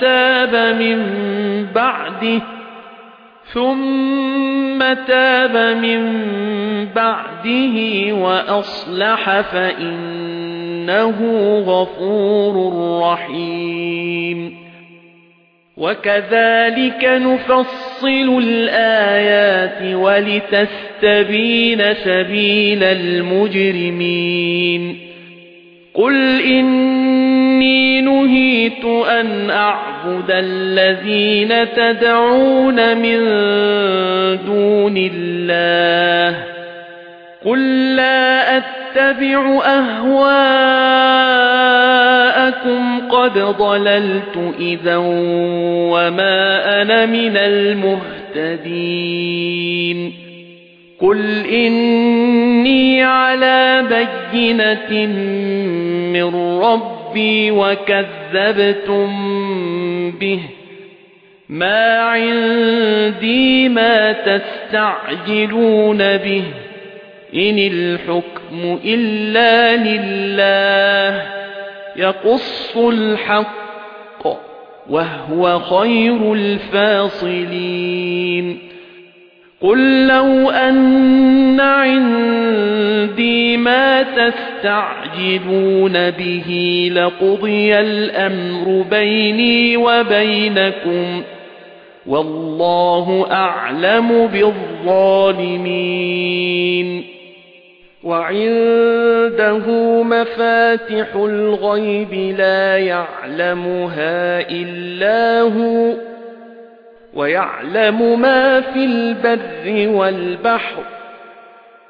تَابَ مِن بَعْدِهِ ثُمَّ تَابَ مِن بَعْدِهِ وَأَصْلَحَ فَإِنَّهُ غَفُورٌ رَّحِيمٌ. وَكَذَلِكَ نُفَصِّلُ الْآيَاتِ وَلِتَسْتَبِينَ سَبِيلَ الْمُجْرِمِينَ. قُلْ إِنِّي نُهِيتُ أَنْ أَعْبُدَ الَّذِينَ تَدْعُونَ مِن دُونِ اللَّهِ قُل لَّا أَتَّبِعُ أَهْوَاءَكُمْ قَدْ ضَلَلْتُ إِذًا وَمَا أَنَا مِنَ الْمُهْتَدِينَ قُلْ إِنِّي عَلَى بَيِّنَةٍ مِّن رَّبِّي وَكَذَّبْتُم بِهِ. مَا عِندِي مَا تَسْتَعْجِلُونَ بِهِ. إِنِ الْحُكْمُ إِلَّا لِلَّهِ. يَقُصُّ الْحَقَّ وَهُوَ خَيْرُ الْفَاصِلِينَ. قُل لَّوْ أَنَّ عِندِي مَا تَسْتَعْجِلُونَ بِهِ لَقُضِيَ الْأَمْرُ بَيْنِي وَبَيْنَكُمْ وَاللَّهُ أَعْلَمُ بِالظَّالِمِينَ. وَعِندَهُ مَفَاتِحُ الْغَيْبِ لَا يَعْلَمُهَا إِلَّا هُوَ وَيَعْلَمُ مَا فِي الْبَرِّ وَالْبَحْرِ